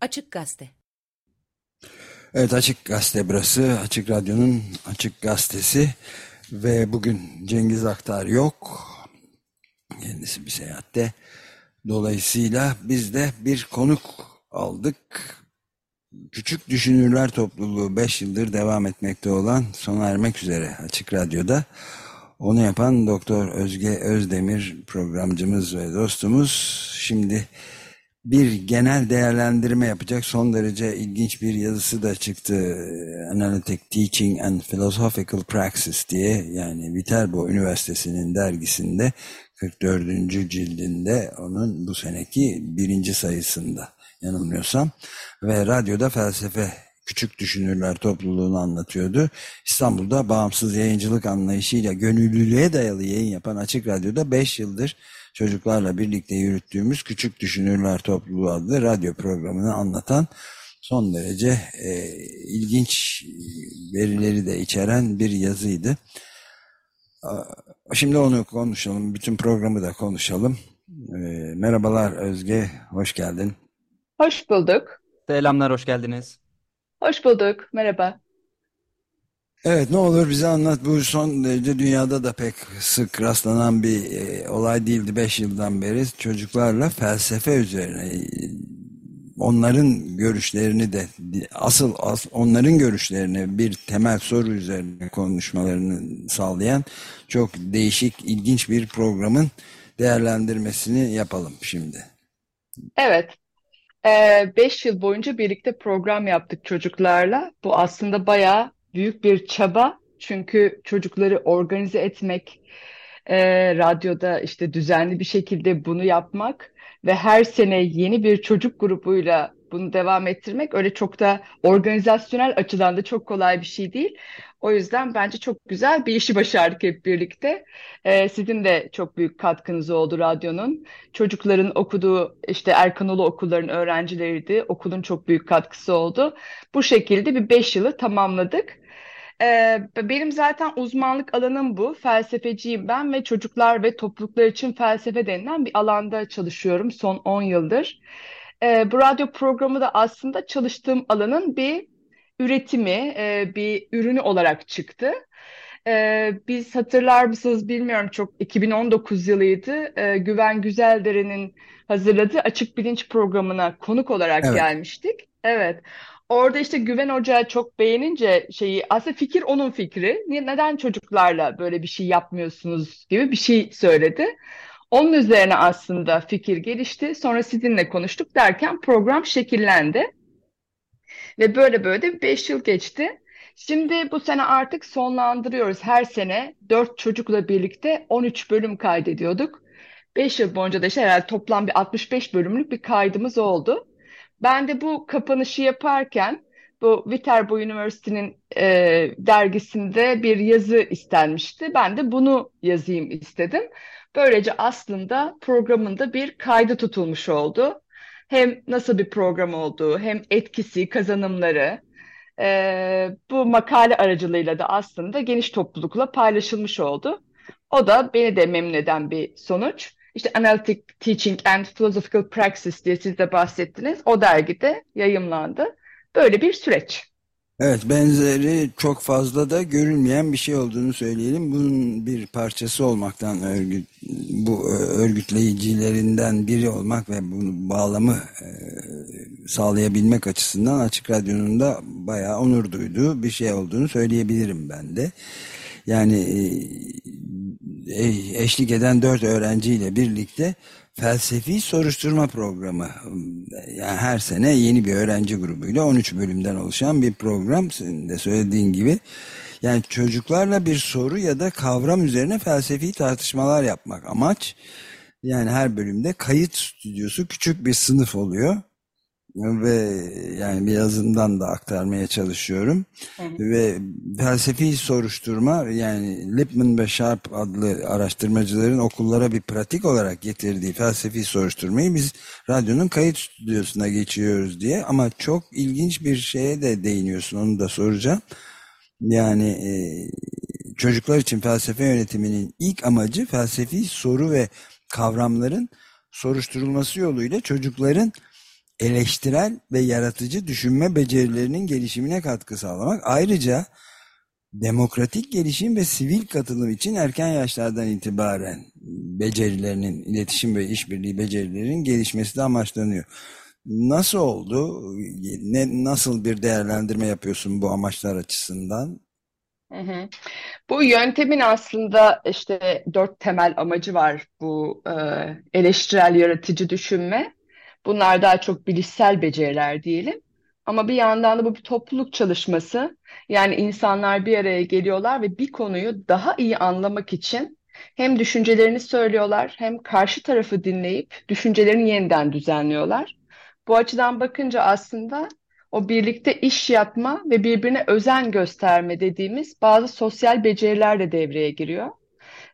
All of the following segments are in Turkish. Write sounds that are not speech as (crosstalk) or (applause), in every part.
Açık Gazete. Evet Açık Gazete burası. Açık Radyo'nun Açık Gazetesi. Ve bugün Cengiz Aktar yok. Kendisi bir seyahatte. Dolayısıyla biz de bir konuk aldık. Küçük Düşünürler Topluluğu 5 yıldır devam etmekte olan sona ermek üzere Açık Radyo'da. Onu yapan Doktor Özge Özdemir programcımız ve dostumuz. Şimdi bir genel değerlendirme yapacak. Son derece ilginç bir yazısı da çıktı. Analytic Teaching and Philosophical Praxis diye yani Viterbo Üniversitesi'nin dergisinde 44. cildinde onun bu seneki birinci sayısında yanılmıyorsam ve radyoda felsefe küçük düşünürler topluluğunu anlatıyordu. İstanbul'da bağımsız yayıncılık anlayışıyla gönüllülüğe dayalı yayın yapan Açık Radyo'da 5 yıldır çocuklarla birlikte yürüttüğümüz Küçük Düşünürler Topluluğu adlı radyo programını anlatan son derece e, ilginç verileri de içeren bir yazıydı. Şimdi onu konuşalım. Bütün programı da konuşalım. E, merhabalar Özge, hoş geldin. Hoş bulduk. Selamlar, hoş geldiniz. Hoş bulduk, merhaba. Evet ne olur bize anlat. Bu son derece dünyada da pek sık rastlanan bir e, olay değildi 5 yıldan beri. Çocuklarla felsefe üzerine e, onların görüşlerini de asıl, asıl onların görüşlerini bir temel soru üzerine konuşmalarını sağlayan çok değişik ilginç bir programın değerlendirmesini yapalım şimdi. Evet. 5 ee, yıl boyunca birlikte program yaptık çocuklarla. Bu aslında bayağı büyük bir çaba. Çünkü çocukları organize etmek, e, radyoda işte düzenli bir şekilde bunu yapmak ve her sene yeni bir çocuk grubuyla bunu devam ettirmek öyle çok da organizasyonel açıdan da çok kolay bir şey değil. O yüzden bence çok güzel bir işi başardık hep birlikte. Ee, sizin de çok büyük katkınız oldu radyonun. Çocukların okuduğu işte Erkanolu okulların öğrencileriydi. Okulun çok büyük katkısı oldu. Bu şekilde bir beş yılı tamamladık. Ee, benim zaten uzmanlık alanım bu. Felsefeciyim ben ve çocuklar ve topluluklar için felsefe denilen bir alanda çalışıyorum son 10 yıldır. Ee, bu radyo programı da aslında çalıştığım alanın bir üretimi, e, bir ürünü olarak çıktı. Ee, biz hatırlar mısınız bilmiyorum çok 2019 yılıydı. Ee, Güven Güzeldere'nin hazırladığı Açık Bilinç programına konuk olarak evet. gelmiştik. Evet. Orada işte Güven Hoca çok beğenince şeyi aslında fikir onun fikri. Neden çocuklarla böyle bir şey yapmıyorsunuz gibi bir şey söyledi. Onun üzerine aslında fikir gelişti. Sonra sizinle konuştuk derken program şekillendi. Ve böyle böyle de 5 yıl geçti. Şimdi bu sene artık sonlandırıyoruz. Her sene 4 çocukla birlikte 13 bölüm kaydediyorduk. 5 yıl boyunca da işte herhalde toplam bir 65 bölümlük bir kaydımız oldu. Ben de bu kapanışı yaparken bu Viterbo Üniversitesi'nin e, dergisinde bir yazı istenmişti. Ben de bunu yazayım istedim. Böylece aslında programında bir kaydı tutulmuş oldu. Hem nasıl bir program olduğu, hem etkisi, kazanımları, e, bu makale aracılığıyla da aslında geniş toplulukla paylaşılmış oldu. O da beni de memnun eden bir sonuç. İşte Analytic Teaching and Philosophical Praxis diye siz de bahsettiniz. O dergide yayımlandı. Böyle bir süreç. Evet benzeri çok fazla da görülmeyen bir şey olduğunu söyleyelim. Bunun bir parçası olmaktan örgüt, bu örgütleyicilerinden biri olmak ve bunu bağlamı e, sağlayabilmek açısından Açık Radyo'nun da bayağı onur duyduğu bir şey olduğunu söyleyebilirim ben de. Yani e, e, eşlik eden dört öğrenciyle birlikte felsefi soruşturma programı. Yani her sene yeni bir öğrenci grubuyla 13 bölümden oluşan bir program. Senin de söylediğin gibi. Yani çocuklarla bir soru ya da kavram üzerine felsefi tartışmalar yapmak amaç. Yani her bölümde kayıt stüdyosu küçük bir sınıf oluyor ve yani birazından da aktarmaya çalışıyorum. Hı. Ve felsefi soruşturma yani Lipman ve Sharp adlı araştırmacıların okullara bir pratik olarak getirdiği felsefi soruşturmayı biz radyonun kayıt stüdyosuna geçiyoruz diye ama çok ilginç bir şeye de değiniyorsun onu da soracağım. Yani e, çocuklar için felsefe yönetiminin ilk amacı felsefi soru ve kavramların soruşturulması yoluyla çocukların eleştirel ve yaratıcı düşünme becerilerinin gelişimine katkı sağlamak. Ayrıca demokratik gelişim ve sivil katılım için erken yaşlardan itibaren becerilerinin, iletişim ve işbirliği becerilerinin gelişmesi de amaçlanıyor. Nasıl oldu? Ne, nasıl bir değerlendirme yapıyorsun bu amaçlar açısından? Hı hı. Bu yöntemin aslında işte dört temel amacı var bu e, eleştirel yaratıcı düşünme. Bunlar daha çok bilişsel beceriler diyelim. Ama bir yandan da bu bir topluluk çalışması. Yani insanlar bir araya geliyorlar ve bir konuyu daha iyi anlamak için hem düşüncelerini söylüyorlar hem karşı tarafı dinleyip düşüncelerini yeniden düzenliyorlar. Bu açıdan bakınca aslında o birlikte iş yapma ve birbirine özen gösterme dediğimiz bazı sosyal beceriler de devreye giriyor.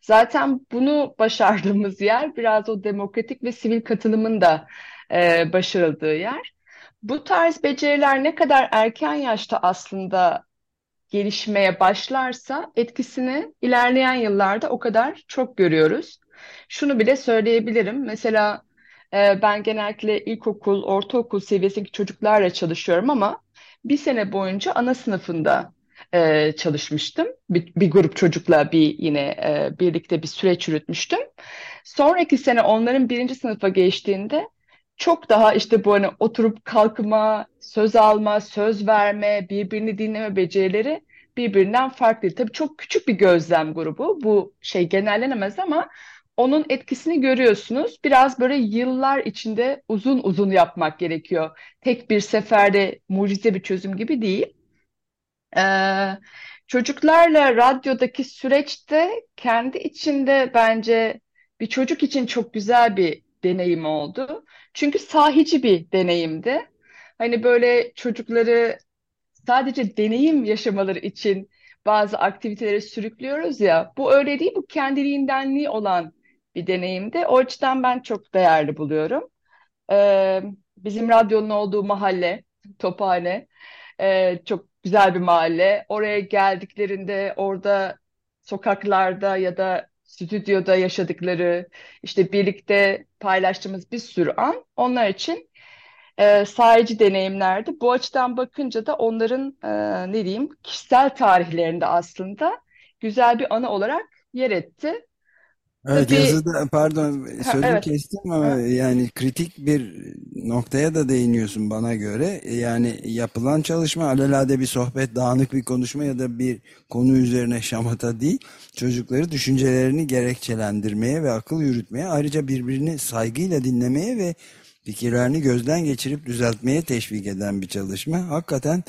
Zaten bunu başardığımız yer biraz o demokratik ve sivil katılımın da e, başarıldığı yer. Bu tarz beceriler ne kadar erken yaşta aslında gelişmeye başlarsa etkisini ilerleyen yıllarda o kadar çok görüyoruz. Şunu bile söyleyebilirim. Mesela e, ben genellikle ilkokul, ortaokul seviyesindeki çocuklarla çalışıyorum ama bir sene boyunca ana sınıfında e, çalışmıştım. Bir, bir grup çocukla bir yine e, birlikte bir süreç yürütmüştüm. Sonraki sene onların birinci sınıfa geçtiğinde çok daha işte bu hani oturup kalkma, söz alma, söz verme, birbirini dinleme becerileri birbirinden farklı. Tabii çok küçük bir gözlem grubu. Bu şey genellenemez ama onun etkisini görüyorsunuz. Biraz böyle yıllar içinde uzun uzun yapmak gerekiyor. Tek bir seferde mucize bir çözüm gibi değil. Ee, çocuklarla radyodaki süreçte kendi içinde bence bir çocuk için çok güzel bir deneyim oldu. Çünkü sahici bir deneyimdi. Hani böyle çocukları sadece deneyim yaşamaları için bazı aktivitelere sürüklüyoruz ya. Bu öyle değil, bu kendiliğindenliği olan bir deneyimdi. O açıdan ben çok değerli buluyorum. Ee, bizim radyonun olduğu mahalle, Tophane, e, çok güzel bir mahalle. Oraya geldiklerinde orada sokaklarda ya da stüdyoda yaşadıkları, işte birlikte paylaştığımız bir sürü an onlar için e, sahici deneyimlerdi. Bu açıdan bakınca da onların e, ne diyeyim kişisel tarihlerinde aslında güzel bir anı olarak yer etti. Evet Tabii, yazıda pardon ha, sözü evet, kestim ama ha, yani kritik bir noktaya da değiniyorsun bana göre. Yani yapılan çalışma alelade bir sohbet, dağınık bir konuşma ya da bir konu üzerine şamata değil. Çocukları düşüncelerini gerekçelendirmeye ve akıl yürütmeye ayrıca birbirini saygıyla dinlemeye ve fikirlerini gözden geçirip düzeltmeye teşvik eden bir çalışma. Hakikaten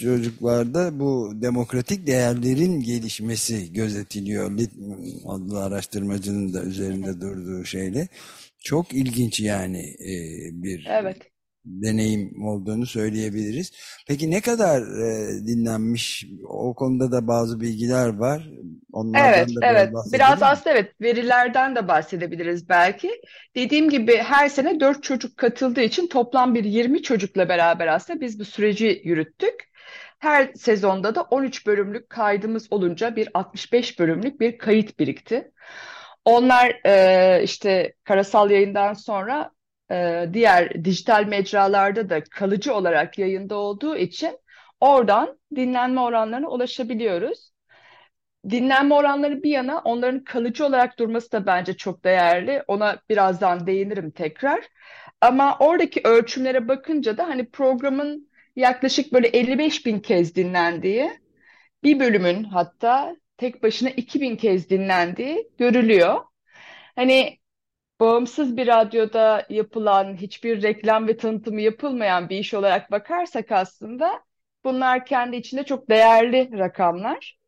çocuklarda bu demokratik değerlerin gelişmesi gözetiliyor. Adlı araştırmacının da üzerinde durduğu şeyle. Çok ilginç yani e, bir evet. deneyim olduğunu söyleyebiliriz. Peki ne kadar e, dinlenmiş? O konuda da bazı bilgiler var. Evet, Onlardan da biraz evet. Biraz mi? aslında evet verilerden de bahsedebiliriz belki. Dediğim gibi her sene 4 çocuk katıldığı için toplam bir 20 çocukla beraber aslında biz bu süreci yürüttük. Her sezonda da 13 bölümlük kaydımız olunca bir 65 bölümlük bir kayıt birikti. Onlar e, işte karasal yayından sonra e, diğer dijital mecralarda da kalıcı olarak yayında olduğu için oradan dinlenme oranlarına ulaşabiliyoruz. Dinlenme oranları bir yana onların kalıcı olarak durması da bence çok değerli. Ona birazdan değinirim tekrar. Ama oradaki ölçümlere bakınca da hani programın yaklaşık böyle 55 bin kez dinlendiği, bir bölümün hatta tek başına 2000 kez dinlendiği görülüyor. Hani bağımsız bir radyoda yapılan, hiçbir reklam ve tanıtımı yapılmayan bir iş olarak bakarsak aslında bunlar kendi içinde çok değerli rakamlar.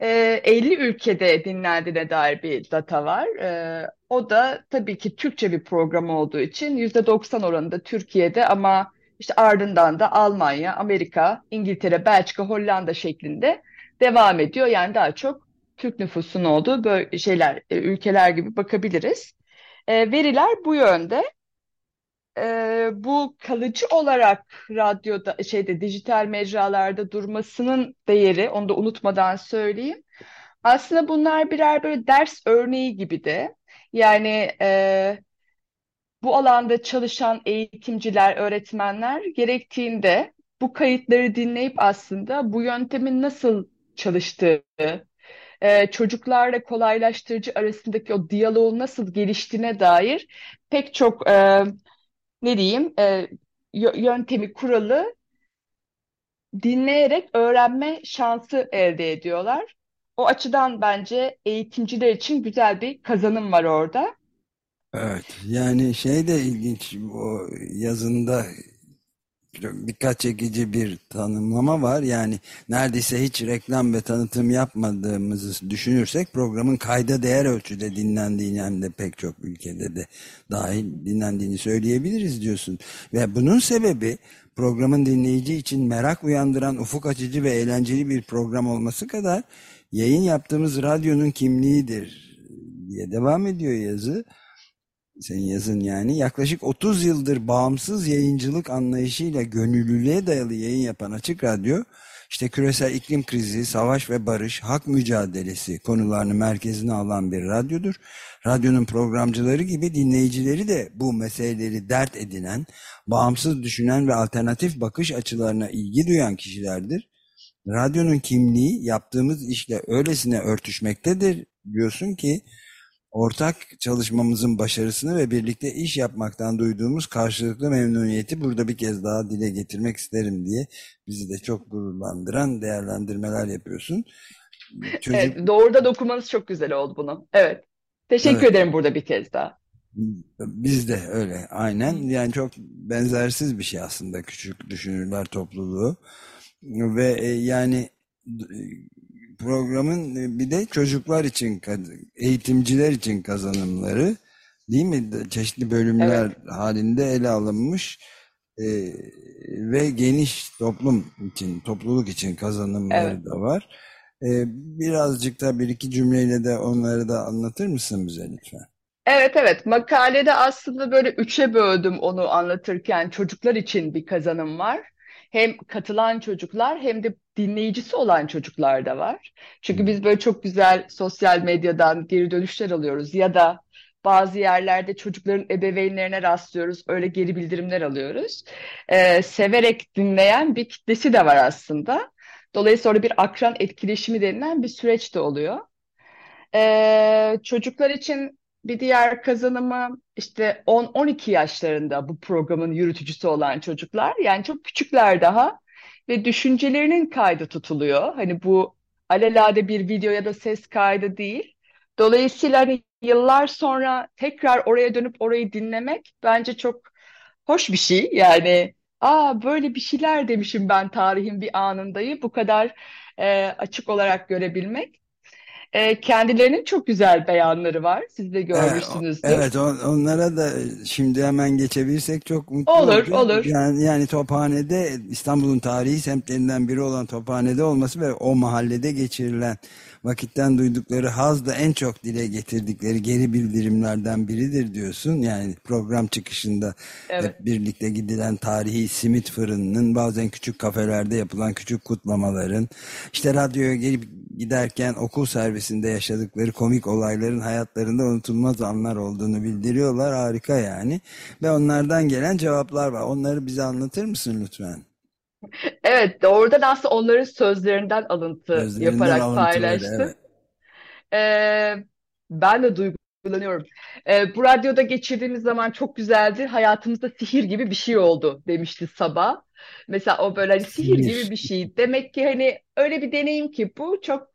Ee, 50 ülkede dinlendiğine dair bir data var. Ee, o da tabii ki Türkçe bir program olduğu için %90 oranında Türkiye'de ama işte ardından da Almanya, Amerika, İngiltere, Belçika, Hollanda şeklinde devam ediyor. Yani daha çok Türk nüfusunun olduğu böyle şeyler, e, ülkeler gibi bakabiliriz. Ee, veriler bu yönde. Ee, bu kalıcı olarak radyoda, şeyde dijital mecralarda durmasının değeri, onu da unutmadan söyleyeyim. Aslında bunlar birer böyle ders örneği gibi de. Yani e, bu alanda çalışan eğitimciler, öğretmenler gerektiğinde bu kayıtları dinleyip aslında bu yöntemin nasıl çalıştığı, e, çocuklarla kolaylaştırıcı arasındaki o diyaloğun nasıl geliştiğine dair pek çok e, ne diyeyim e, yöntemi, kuralı dinleyerek öğrenme şansı elde ediyorlar. O açıdan bence eğitimciler için güzel bir kazanım var orada. Evet, yani şey de ilginç o yazında dikkat çekici bir tanımlama var. Yani neredeyse hiç reklam ve tanıtım yapmadığımızı düşünürsek programın kayda değer ölçüde dinlendiğini hem de pek çok ülkede de dahil dinlendiğini söyleyebiliriz diyorsun. Ve bunun sebebi programın dinleyici için merak uyandıran ufuk açıcı ve eğlenceli bir program olması kadar yayın yaptığımız radyonun kimliğidir diye devam ediyor yazı senin yazın yani yaklaşık 30 yıldır bağımsız yayıncılık anlayışıyla gönüllülüğe dayalı yayın yapan Açık Radyo işte küresel iklim krizi, savaş ve barış, hak mücadelesi konularını merkezine alan bir radyodur. Radyonun programcıları gibi dinleyicileri de bu meseleleri dert edinen, bağımsız düşünen ve alternatif bakış açılarına ilgi duyan kişilerdir. Radyonun kimliği yaptığımız işle öylesine örtüşmektedir diyorsun ki ortak çalışmamızın başarısını ve birlikte iş yapmaktan duyduğumuz karşılıklı memnuniyeti burada bir kez daha dile getirmek isterim diye bizi de çok gururlandıran değerlendirmeler yapıyorsun. Çocuk... Evet, doğrudan okumanız çok güzel oldu bunu. Evet. Teşekkür evet. ederim burada bir kez daha. Biz de öyle aynen yani çok benzersiz bir şey aslında küçük düşünürler topluluğu ve e, yani programın e, bir de çocuklar için, eğitimciler için kazanımları değil mi? Çeşitli bölümler evet. halinde ele alınmış e, ve geniş toplum için, topluluk için kazanımları evet. da var. E, birazcık da bir iki cümleyle de onları da anlatır mısın bize lütfen? Evet evet makalede aslında böyle üçe böldüm onu anlatırken çocuklar için bir kazanım var hem katılan çocuklar hem de dinleyicisi olan çocuklar da var. Çünkü biz böyle çok güzel sosyal medyadan geri dönüşler alıyoruz ya da bazı yerlerde çocukların ebeveynlerine rastlıyoruz. Öyle geri bildirimler alıyoruz. Ee, severek dinleyen bir kitlesi de var aslında. Dolayısıyla bir akran etkileşimi denilen bir süreç de oluyor. Ee, çocuklar için bir diğer kazanımı işte 10-12 yaşlarında bu programın yürütücüsü olan çocuklar. Yani çok küçükler daha ve düşüncelerinin kaydı tutuluyor. Hani bu alelade bir video ya da ses kaydı değil. Dolayısıyla hani yıllar sonra tekrar oraya dönüp orayı dinlemek bence çok hoş bir şey. Yani aa böyle bir şeyler demişim ben tarihin bir anındayı bu kadar e, açık olarak görebilmek. E, kendilerinin çok güzel beyanları var. Siz de görmüşsünüzdür. Evet, on, onlara da şimdi hemen geçebilirsek çok mutlu olur. Olur, olur. Yani, yani Tophane'de İstanbul'un tarihi semtlerinden biri olan Tophane'de olması ve o mahallede geçirilen vakitten duydukları haz da en çok dile getirdikleri geri bildirimlerden biridir diyorsun. Yani program çıkışında evet. hep birlikte gidilen tarihi simit fırınının bazen küçük kafelerde yapılan küçük kutlamaların işte radyoya gelip giderken okul servisinde yaşadıkları komik olayların hayatlarında unutulmaz anlar olduğunu bildiriyorlar. Harika yani. Ve onlardan gelen cevaplar var. Onları bize anlatır mısın lütfen? (laughs) Evet, doğrudan aslında onların sözlerinden alıntı Sözlerinden yaparak alıntı paylaştı. evet. Ee, ben de duygulanıyorum. Ee, bu radyoda geçirdiğimiz zaman çok güzeldi. Hayatımızda sihir gibi bir şey oldu demişti sabah. Mesela o böyle hani sihir gibi bir şey. Demek ki hani öyle bir deneyim ki bu çok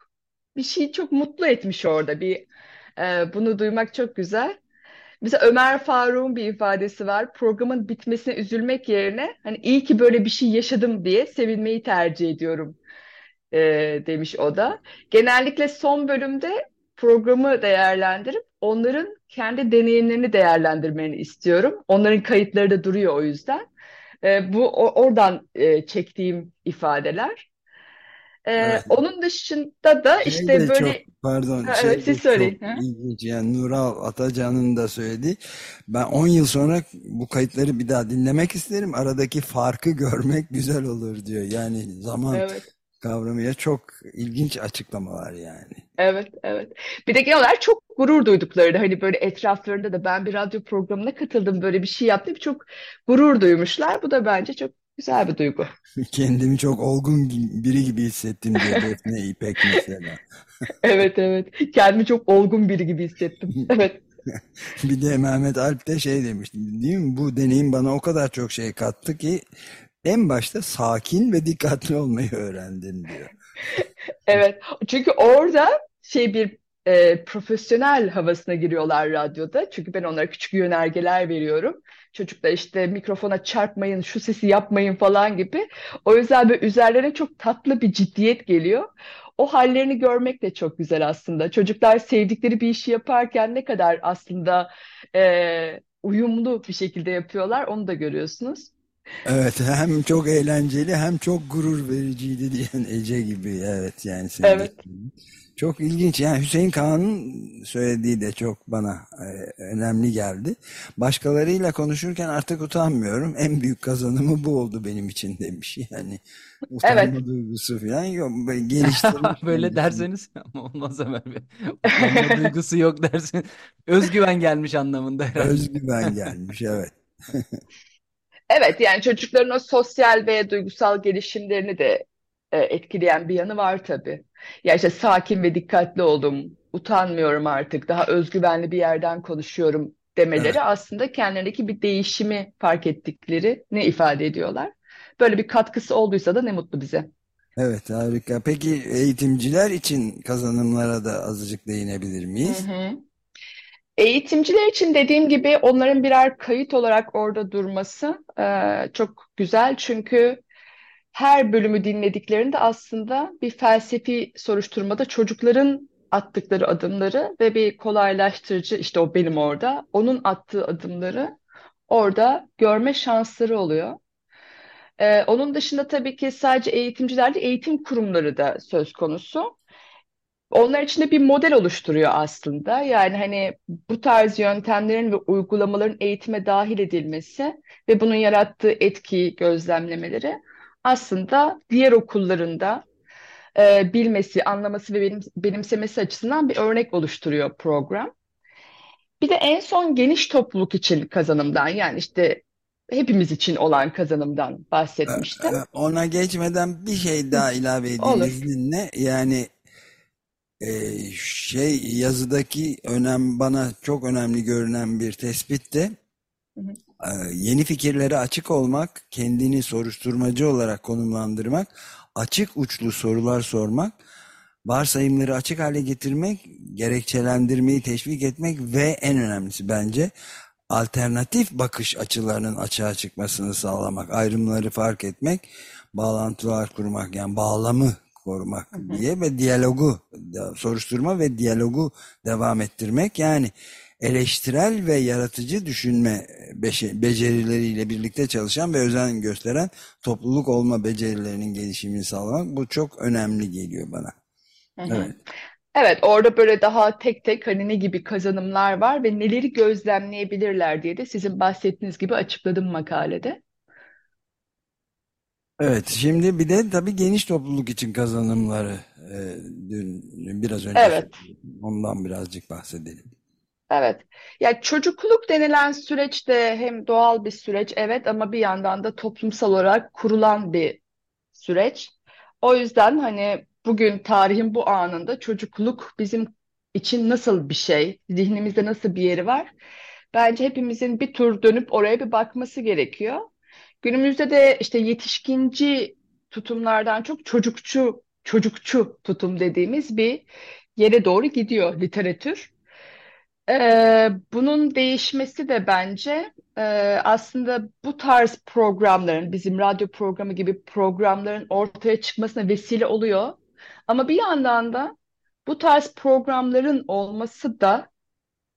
bir şey çok mutlu etmiş orada. Bir e, bunu duymak çok güzel. Mesela Ömer Faruk'un bir ifadesi var. Programın bitmesine üzülmek yerine hani iyi ki böyle bir şey yaşadım diye sevinmeyi tercih ediyorum e, demiş o da. Genellikle son bölümde programı değerlendirip onların kendi deneyimlerini değerlendirmeni istiyorum. Onların kayıtları da duruyor o yüzden. E, bu o, oradan e, çektiğim ifadeler. Ee, evet. Onun dışında da şey işte böyle çok, pardon ha, şey evet, siz söyleyin. Çok ilginç yani Nural Atacan'ın da söyledi. Ben 10 yıl sonra bu kayıtları bir daha dinlemek isterim. Aradaki farkı (laughs) görmek güzel olur diyor. Yani zaman evet. kavramıya çok ilginç açıklamalar yani. Evet, evet. Bir de genel olarak çok gurur duyduklarını hani böyle etraflarında da ben bir radyo programına katıldım böyle bir şey yaptım çok gurur duymuşlar. Bu da bence çok güzel bir duygu. (laughs) Kendimi çok olgun biri gibi hissettim diye Defne İpek mesela. (laughs) Evet evet. Kendimi çok olgun biri gibi hissettim. (laughs) Evet. Bir de Mehmet Alp de şey demişti değil mi? Bu deneyim bana o kadar çok şey kattı ki en başta sakin ve dikkatli olmayı öğrendim diyor. Evet. Çünkü orada şey bir e, profesyonel havasına giriyorlar radyoda. Çünkü ben onlara küçük yönergeler veriyorum. Çocuklar işte mikrofona çarpmayın, şu sesi yapmayın falan gibi. O yüzden böyle üzerlerine çok tatlı bir ciddiyet geliyor. O hallerini görmek de çok güzel aslında. Çocuklar sevdikleri bir işi yaparken ne kadar aslında e, uyumlu bir şekilde yapıyorlar onu da görüyorsunuz. Evet hem çok eğlenceli hem çok gurur vericiydi diyen (laughs) Ece gibi evet yani senin Evet. çok ilginç yani Hüseyin Kağan'ın söylediği de çok bana e, önemli geldi. Başkalarıyla konuşurken artık utanmıyorum. En büyük kazanımı bu oldu benim için demiş. Yani utanma Evet. duygusu falan yok. Böyle (laughs) geliştirmiş Böyle derseniz (laughs) ama olmaz Ömer Bey. Utanma duygusu yok dersin. Özgüven gelmiş anlamında herhalde. Özgüven gelmiş evet. Evet yani çocukların o sosyal ve duygusal gelişimlerini de e, etkileyen bir yanı var tabii. Ya işte sakin ve dikkatli oldum, utanmıyorum artık, daha özgüvenli bir yerden konuşuyorum Evet. demeleri aslında kendilerindeki bir değişimi fark ettikleri ne ifade ediyorlar. Böyle bir katkısı olduysa da ne mutlu bize. Evet harika. Peki eğitimciler için kazanımlara da azıcık değinebilir Hı miyiz? hı. Eğitimciler için dediğim gibi onların birer kayıt olarak orada durması e, çok güzel çünkü her bölümü dinlediklerinde aslında bir felsefi soruşturmada çocukların attıkları adımları ve bir kolaylaştırıcı işte o benim orada onun attığı adımları orada görme şansları oluyor. Ee, onun dışında tabii ki sadece eğitimciler değil, eğitim kurumları da söz konusu. Onlar için de bir model oluşturuyor aslında. Yani hani bu tarz yöntemlerin ve uygulamaların eğitime dahil edilmesi ve bunun yarattığı etkiyi gözlemlemeleri aslında diğer okullarında e, bilmesi, anlaması ve benim, benimsemesi açısından bir örnek oluşturuyor program. Bir de en son geniş topluluk için kazanımdan yani işte hepimiz için olan kazanımdan Ee, bahsetmiştim. e, Ona geçmeden bir şey daha ilave edeyim Olur. izninle. Yani e, şey yazıdaki önem bana çok önemli görünen bir tespit de Hı hı. e, yeni fikirlere açık olmak, kendini soruşturmacı olarak konumlandırmak, açık uçlu sorular sormak, varsayımları açık hale getirmek, gerekçelendirmeyi teşvik etmek ve en önemlisi bence alternatif bakış açılarının açığa çıkmasını sağlamak, ayrımları fark etmek, bağlantılar kurmak yani bağlamı korumak diye ve diyalogu soruşturma ve diyalogu devam ettirmek yani eleştirel ve yaratıcı düşünme beşe- becerileriyle birlikte çalışan ve özen gösteren topluluk olma becerilerinin gelişimini sağlamak bu çok önemli geliyor bana. Hı hı. Evet. Evet, orada böyle daha tek tek hani ne gibi kazanımlar var ve neleri gözlemleyebilirler diye de sizin bahsettiğiniz gibi açıkladım makalede. Evet, şimdi bir de tabii geniş topluluk için kazanımları e, dün biraz önce Evet. Ondan birazcık bahsedelim. evet. Ya çocukluk denilen süreç de hem doğal bir süreç, evet ama bir yandan da toplumsal olarak kurulan bir süreç. O yüzden hani bugün tarihin bu anında çocukluk bizim için nasıl bir şey, zihnimizde nasıl bir yeri var? Bence hepimizin bir tur dönüp oraya bir bakması gerekiyor. Günümüzde de işte yetişkinci tutumlardan çok çocukçu, çocukçu tutum dediğimiz bir yere doğru gidiyor literatür. Ee, bunun değişmesi de bence e, aslında bu tarz programların, bizim radyo programı gibi programların ortaya çıkmasına vesile oluyor. Ama bir yandan da bu tarz programların olması da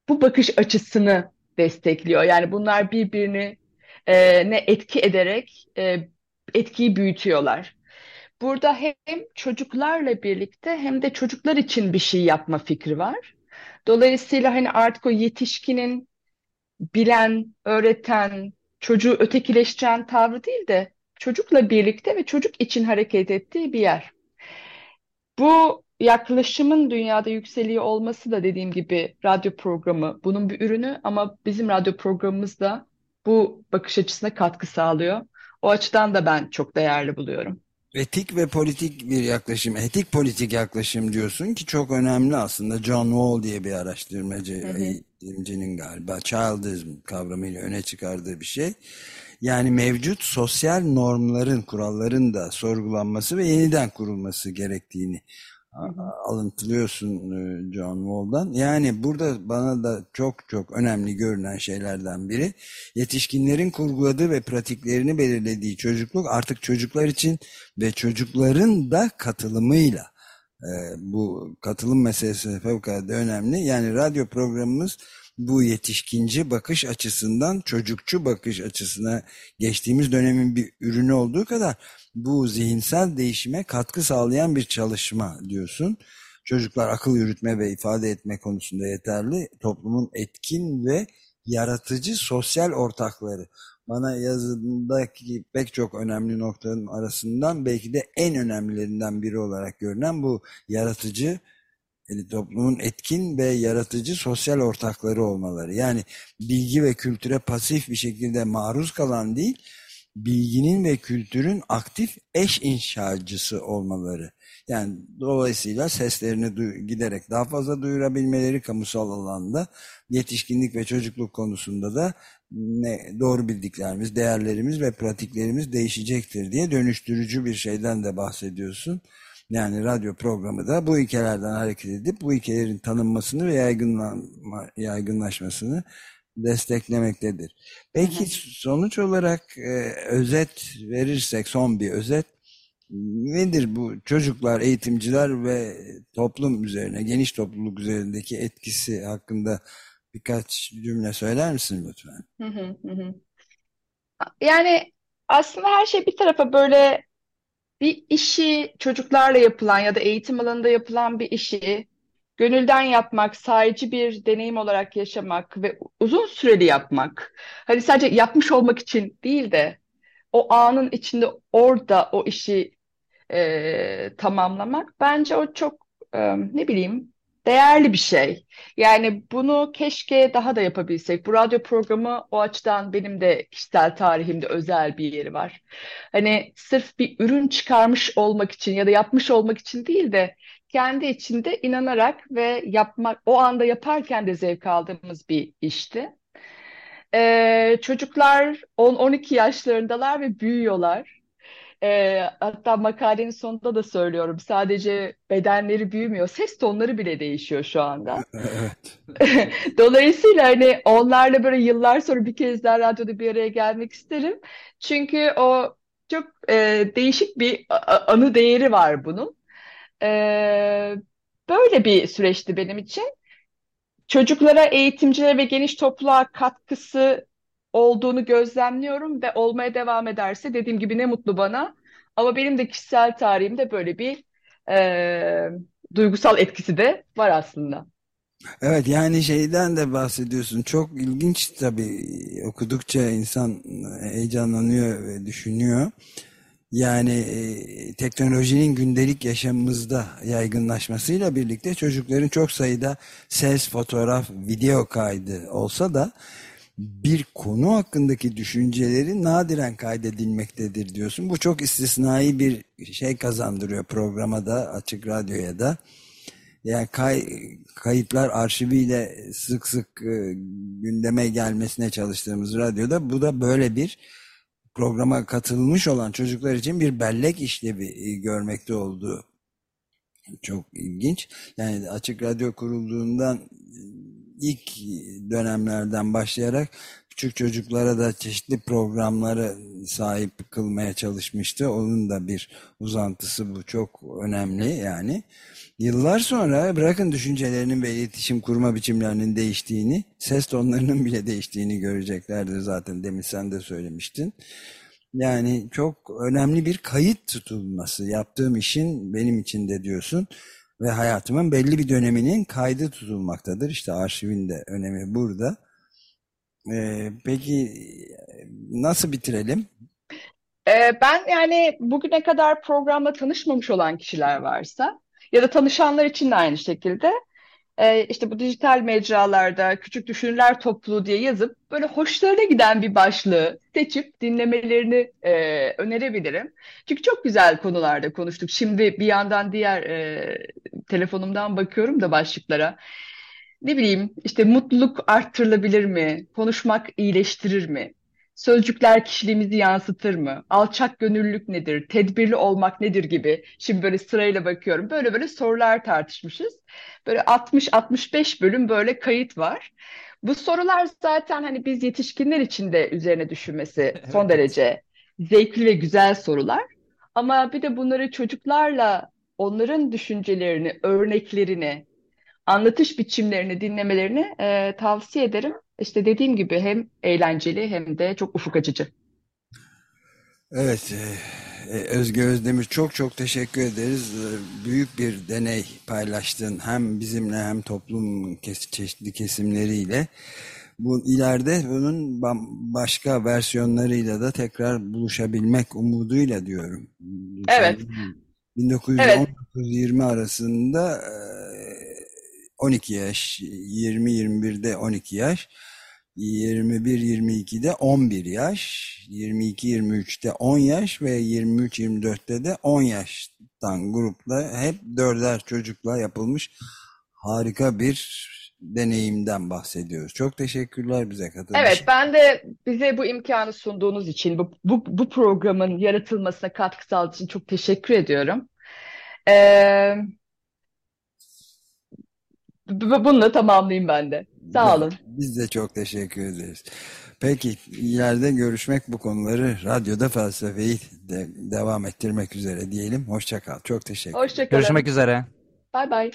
bu bakış açısını destekliyor. Yani bunlar birbirini e, ne etki ederek e, etkiyi büyütüyorlar. Burada hem çocuklarla birlikte hem de çocuklar için bir şey yapma fikri var. Dolayısıyla hani artık o yetişkinin bilen, öğreten, çocuğu ötekileştiren tavrı değil de çocukla birlikte ve çocuk için hareket ettiği bir yer. Bu yaklaşımın dünyada yükseliyor olması da dediğim gibi radyo programı bunun bir ürünü ama bizim radyo programımız da bu bakış açısına katkı sağlıyor. O açıdan da ben çok değerli buluyorum. Etik ve politik bir yaklaşım, etik politik yaklaşım diyorsun ki çok önemli aslında. John Wall diye bir araştırmacı, Hı hı. eğitimcinin galiba childism kavramıyla öne çıkardığı bir şey. Yani mevcut sosyal normların, kuralların da sorgulanması ve yeniden kurulması gerektiğini. Alıntılıyorsun e, John Wall'dan. Yani burada bana da çok çok önemli görünen şeylerden biri yetişkinlerin kurguladığı ve pratiklerini belirlediği çocukluk artık çocuklar için ve çocukların da katılımıyla e, bu katılım meselesi fevkalade önemli. Yani radyo programımız bu yetişkinci bakış açısından çocukçu bakış açısına geçtiğimiz dönemin bir ürünü olduğu kadar bu zihinsel değişime katkı sağlayan bir çalışma diyorsun. Çocuklar akıl yürütme ve ifade etme konusunda yeterli. Toplumun etkin ve yaratıcı sosyal ortakları. Bana yazındaki pek çok önemli noktanın arasından belki de en önemlilerinden biri olarak görünen bu yaratıcı toplumun etkin ve yaratıcı sosyal ortakları olmaları. Yani bilgi ve kültüre pasif bir şekilde maruz kalan değil, bilginin ve kültürün aktif eş inşacısı olmaları. Yani dolayısıyla seslerini giderek daha fazla duyurabilmeleri kamusal alanda yetişkinlik ve çocukluk konusunda da ne doğru bildiklerimiz, değerlerimiz ve pratiklerimiz değişecektir diye dönüştürücü bir şeyden de bahsediyorsun. Yani radyo programı da bu ilkelerden hareket edip bu ilkelerin tanınmasını ve yaygınlanma, yaygınlaşmasını desteklemektedir. Peki hı hı. sonuç olarak e, özet verirsek son bir özet nedir bu çocuklar, eğitimciler ve toplum üzerine, geniş topluluk üzerindeki etkisi hakkında birkaç cümle söyler misin lütfen? Hı hı hı. Yani aslında her şey bir tarafa böyle bir işi çocuklarla yapılan ya da eğitim alanında yapılan bir işi gönülden yapmak, sadece bir deneyim olarak yaşamak ve uzun süreli yapmak. Hani sadece yapmış olmak için değil de o anın içinde orada o işi e, tamamlamak bence o çok e, ne bileyim değerli bir şey. Yani bunu keşke daha da yapabilsek. Bu radyo programı o açıdan benim de kişisel tarihimde özel bir yeri var. Hani sırf bir ürün çıkarmış olmak için ya da yapmış olmak için değil de kendi içinde inanarak ve yapmak, o anda yaparken de zevk aldığımız bir işti. Ee, çocuklar 10-12 yaşlarındalar ve büyüyorlar. E, hatta makalenin sonunda da söylüyorum. Sadece bedenleri büyümüyor, ses tonları bile değişiyor şu anda. (laughs) Evet. (laughs) Dolayısıyla hani onlarla böyle yıllar sonra bir kez daha radyoda bir araya gelmek isterim. Çünkü o çok e, değişik bir anı değeri var bunun. E, böyle bir süreçti benim için. Çocuklara, eğitimcilere ve geniş topluluğa katkısı olduğunu gözlemliyorum ve olmaya devam ederse dediğim gibi ne mutlu bana. Ama benim de kişisel tarihimde böyle bir e, duygusal etkisi de var aslında. Evet yani şeyden de bahsediyorsun. Çok ilginç tabii okudukça insan heyecanlanıyor ve düşünüyor. Yani e, teknolojinin gündelik yaşamımızda yaygınlaşmasıyla birlikte çocukların çok sayıda ses, fotoğraf, video kaydı olsa da bir konu hakkındaki düşünceleri nadiren kaydedilmektedir diyorsun. Bu çok istisnai bir şey kazandırıyor programa da açık radyoya da. Yani kay, kayıtlar arşiviyle sık sık e, gündeme gelmesine çalıştığımız radyoda bu da böyle bir programa katılmış olan çocuklar için bir bellek işlevi e, görmekte olduğu çok ilginç. Yani açık radyo kurulduğundan ilk dönemlerden başlayarak küçük çocuklara da çeşitli programları sahip kılmaya çalışmıştı. Onun da bir uzantısı bu çok önemli yani. Yıllar sonra bırakın düşüncelerinin ve iletişim kurma biçimlerinin değiştiğini, ses tonlarının bile değiştiğini göreceklerdir zaten demin sen de söylemiştin. Yani çok önemli bir kayıt tutulması yaptığım işin benim için de diyorsun ve hayatımın belli bir döneminin kaydı tutulmaktadır. İşte arşivin de önemi burada. Ee, peki nasıl bitirelim? Ee, ben yani bugüne kadar programla tanışmamış olan kişiler varsa Ya da tanışanlar için de aynı şekilde e, işte bu dijital mecralarda küçük düşünürler topluluğu diye yazıp böyle hoşlarına giden bir başlığı seçip dinlemelerini e, önerebilirim. Çünkü çok güzel konularda konuştuk. Şimdi bir yandan diğer e, telefonumdan bakıyorum da başlıklara. Ne bileyim işte mutluluk arttırılabilir mi? Konuşmak iyileştirir mi? Sözcükler kişiliğimizi yansıtır mı? Alçak gönüllülük nedir? Tedbirli olmak nedir gibi. Şimdi böyle sırayla bakıyorum. Böyle böyle sorular tartışmışız. Böyle 60-65 bölüm böyle kayıt var. Bu sorular zaten hani biz yetişkinler için de üzerine düşünmesi (laughs) son Evet. derece zevkli ve güzel sorular. Ama bir de bunları çocuklarla onların düşüncelerini, örneklerini, anlatış biçimlerini dinlemelerini e, tavsiye ederim. İşte dediğim gibi hem eğlenceli hem de çok ufuk açıcı. Evet, e, e, Özge Özdemir çok çok teşekkür ederiz. E, Büyük bir deney paylaştın hem bizimle hem toplum çeşitli kesimleriyle. Bu ileride bunun başka versiyonlarıyla da tekrar buluşabilmek umuduyla diyorum. Evet, evet, 1919-20 arasında e, 12 yaş, 20-21'de 12 yaş, 21-22'de 11 yaş, 22-23'te 10 yaş ve 23-24'te de 10 yaştan grupla hep dörder çocukla yapılmış harika bir deneyimden bahsediyoruz. Çok teşekkürler bize katıldığınız evet. Ben de bize bu imkanı sunduğunuz için, bu, bu, bu programın yaratılmasına katkı sağladığınız için çok teşekkür ediyorum. Ee, bununla tamamlayayım ben de. Sağ olun. Biz de çok teşekkür ederiz. Peki ileride görüşmek bu konuları radyoda felsefeyi de devam ettirmek üzere diyelim. Hoşça kal. Çok teşekkür. Hoşça Görüşmek kalın. üzere. Bay bay.